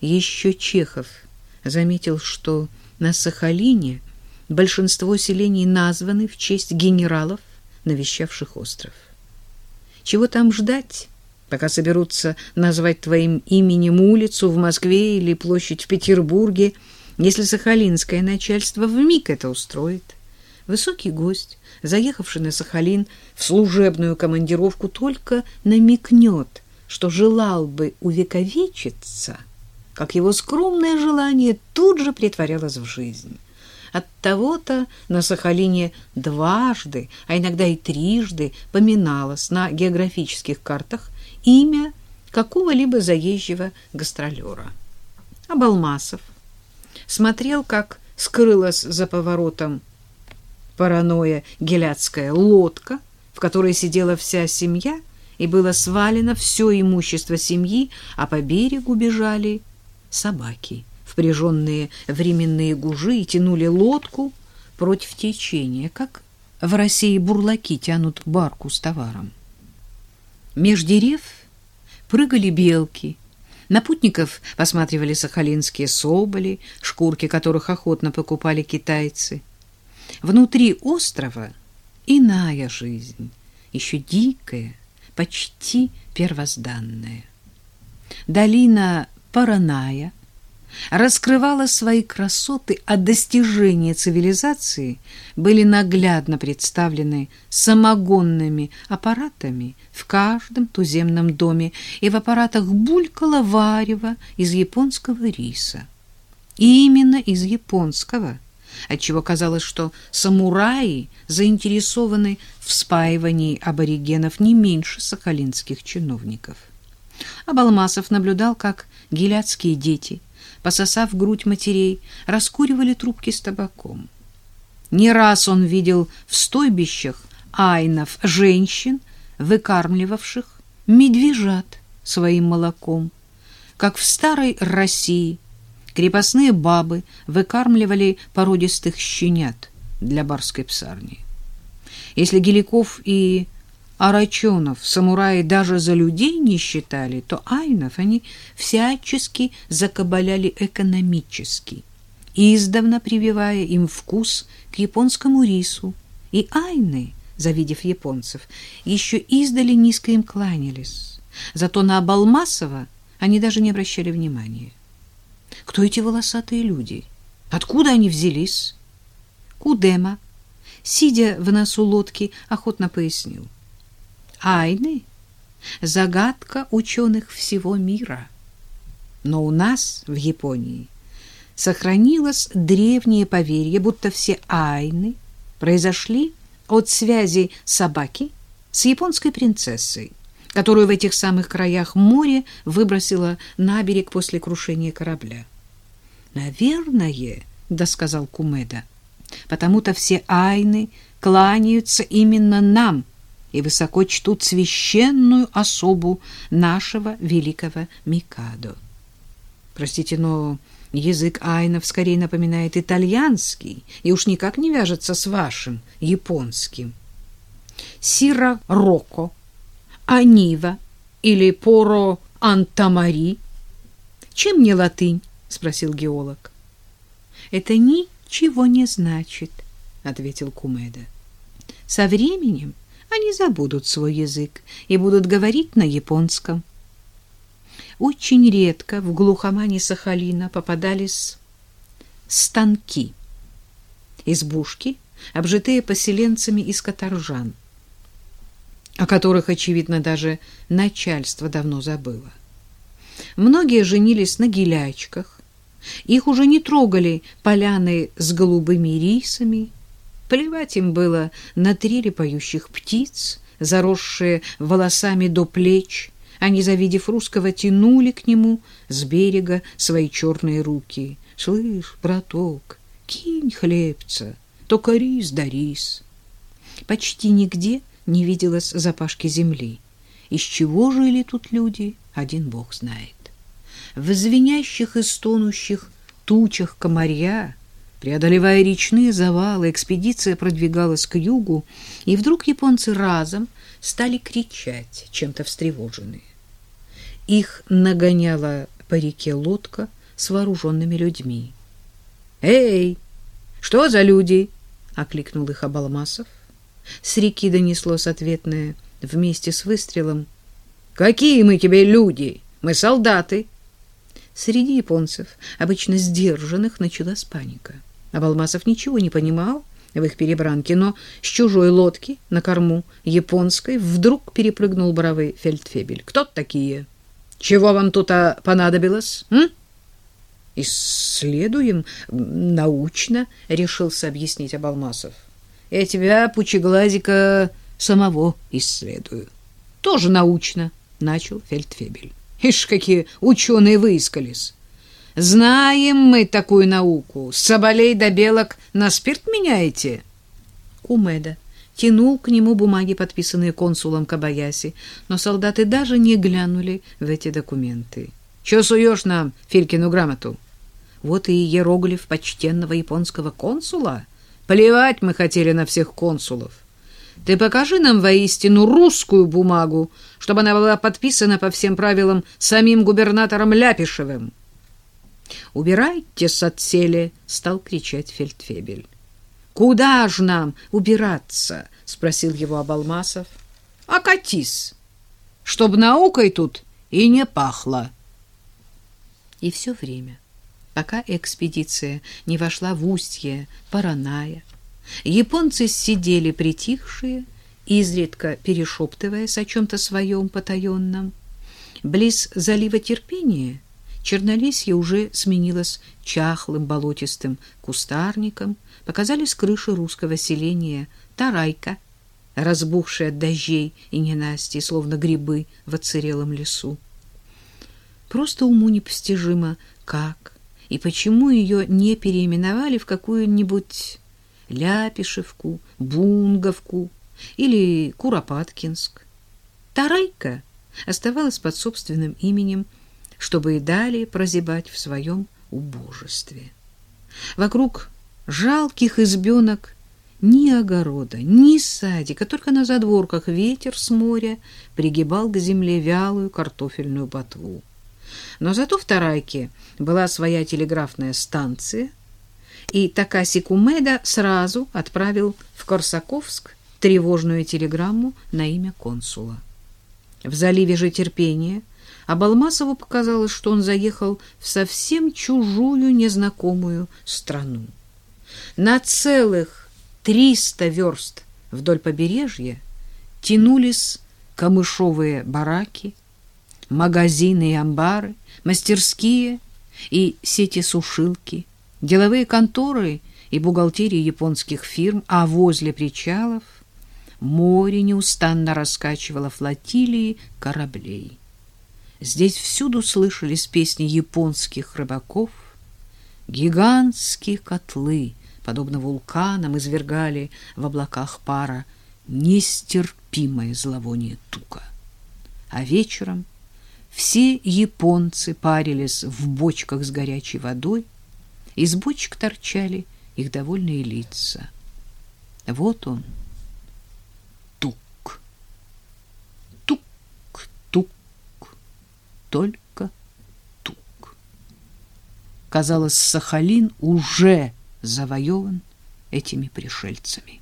Еще Чехов заметил, что на Сахалине большинство селений названы в честь генералов, навещавших остров. Чего там ждать, пока соберутся назвать твоим именем улицу в Москве или площадь в Петербурге, если сахалинское начальство вмиг это устроит? Высокий гость, заехавший на Сахалин в служебную командировку, только намекнет, что желал бы увековечиться, как его скромное желание тут же притворялось в жизнь. От того-то на Сахалине дважды, а иногда и трижды поминалось на географических картах имя какого-либо заезжего гастролера. А Балмасов смотрел, как скрылась за поворотом паранойя геляцкая лодка, в которой сидела вся семья, и было свалено все имущество семьи, а по берегу бежали собаки, впряженные временные гужи, и тянули лодку против течения, как в России бурлаки тянут барку с товаром. Меж дерев прыгали белки, на путников посматривали сахалинские соболи, шкурки которых охотно покупали китайцы. Внутри острова иная жизнь, еще дикая, почти первозданная. Долина Параная раскрывала свои красоты, а достижения цивилизации были наглядно представлены самогонными аппаратами в каждом туземном доме, и в аппаратах булькало варево из японского риса. И именно из японского, отчего казалось, что самураи заинтересованы в спаивании аборигенов не меньше сахалинских чиновников. Абалмасов наблюдал, как гиляцкие дети – пососав грудь матерей, раскуривали трубки с табаком. Не раз он видел в стойбищах айнов женщин, выкармливавших медвежат своим молоком, как в старой России крепостные бабы выкармливали породистых щенят для барской псарни. Если Геликов и Арачонов самураи даже за людей не считали, то айнов они всячески закабаляли экономически, издавна прививая им вкус к японскому рису. И айны, завидев японцев, еще издали низко им кланялись. Зато на Абалмасова они даже не обращали внимания. Кто эти волосатые люди? Откуда они взялись? Кудема, сидя в носу лодки, охотно пояснил — Айны — загадка ученых всего мира. Но у нас, в Японии, сохранилось древнее поверье, будто все айны произошли от связи собаки с японской принцессой, которую в этих самых краях море выбросило на берег после крушения корабля. «Наверное», — досказал Кумеда, — «потому-то все айны кланяются именно нам, и высоко чтут священную особу нашего великого Микадо. Простите, но язык айнов скорее напоминает итальянский и уж никак не вяжется с вашим японским. Сира Роко, Анива или Поро Антамари. Чем не латынь? спросил геолог. Это ничего не значит, ответил Кумеда. Со временем они забудут свой язык и будут говорить на японском. Очень редко в глухомане Сахалина попадались станки, избушки, обжитые поселенцами из каторжан, о которых, очевидно, даже начальство давно забыло. Многие женились на гелячках, их уже не трогали поляны с голубыми рисами, Плевать им было на трели поющих птиц, заросшие волосами до плеч. Они, завидев русского, тянули к нему с берега свои черные руки. «Слышь, браток, кинь хлебца, только рис да рис». Почти нигде не виделось запашки земли. Из чего жили тут люди, один бог знает. В звенящих и стонущих тучах комарья Преодолевая речные завалы, экспедиция продвигалась к югу, и вдруг японцы разом стали кричать, чем-то встревоженные. Их нагоняла по реке лодка с вооруженными людьми. «Эй, что за люди?» — окликнул их Абалмасов. С реки донеслось ответное вместе с выстрелом. «Какие мы тебе люди? Мы солдаты!» Среди японцев, обычно сдержанных, началась паника. Абалмасов ничего не понимал в их перебранке, но с чужой лодки на корму японской вдруг перепрыгнул бравый фельдфебель. «Кто такие? Чего вам тут а, понадобилось?» м? «Исследуем научно», — решился объяснить Абалмасов. «Я тебя, пучеглазика, самого исследую». «Тоже научно», — начал фельдфебель. «Ишь, какие ученые выискались!» Знаем мы такую науку. С соболей до белок на спирт меняете? Кумеда тянул к нему бумаги, подписанные консулом Кабаяси, но солдаты даже не глянули в эти документы. Что суешь нам Филькину грамоту? Вот и иероглиф почтенного японского консула. Плевать мы хотели на всех консулов. Ты покажи нам воистину русскую бумагу, чтобы она была подписана по всем правилам самим губернатором Ляпишевым. «Убирайтесь отселе!» — стал кричать фельдфебель. «Куда ж нам убираться?» — спросил его Абалмасов. «А чтоб наукой тут и не пахло». И все время, пока экспедиция не вошла в устье Параная, японцы сидели притихшие, изредка перешептываясь о чем-то своем потаенном. Близ залива терпения — Чернолесье уже сменилось чахлым болотистым кустарником, показались крыши русского селения Тарайка, разбухшие от дождей и ненастий, словно грибы в отсырелом лесу. Просто уму непостижимо, как и почему ее не переименовали в какую-нибудь Ляпишевку, Бунговку или Куропаткинск. Тарайка оставалась под собственным именем чтобы и далее прозябать в своем убожестве. Вокруг жалких избенок ни огорода, ни садика, только на задворках ветер с моря пригибал к земле вялую картофельную ботву. Но зато в Тарайке была своя телеграфная станция, и Такаси Кумеда сразу отправил в Корсаковск тревожную телеграмму на имя консула. В заливе же терпения а Балмасову показалось, что он заехал в совсем чужую, незнакомую страну. На целых триста верст вдоль побережья тянулись камышовые бараки, магазины и амбары, мастерские и сети-сушилки, деловые конторы и бухгалтерии японских фирм, а возле причалов море неустанно раскачивало флотилии кораблей. Здесь всюду слышались песни японских рыбаков. Гигантские котлы, подобно вулканам, извергали в облаках пара нестерпимое зловоние тука. А вечером все японцы парились в бочках с горячей водой, из бочек торчали их довольные лица. Вот он, только тук. Казалось, Сахалин уже завоеван этими пришельцами.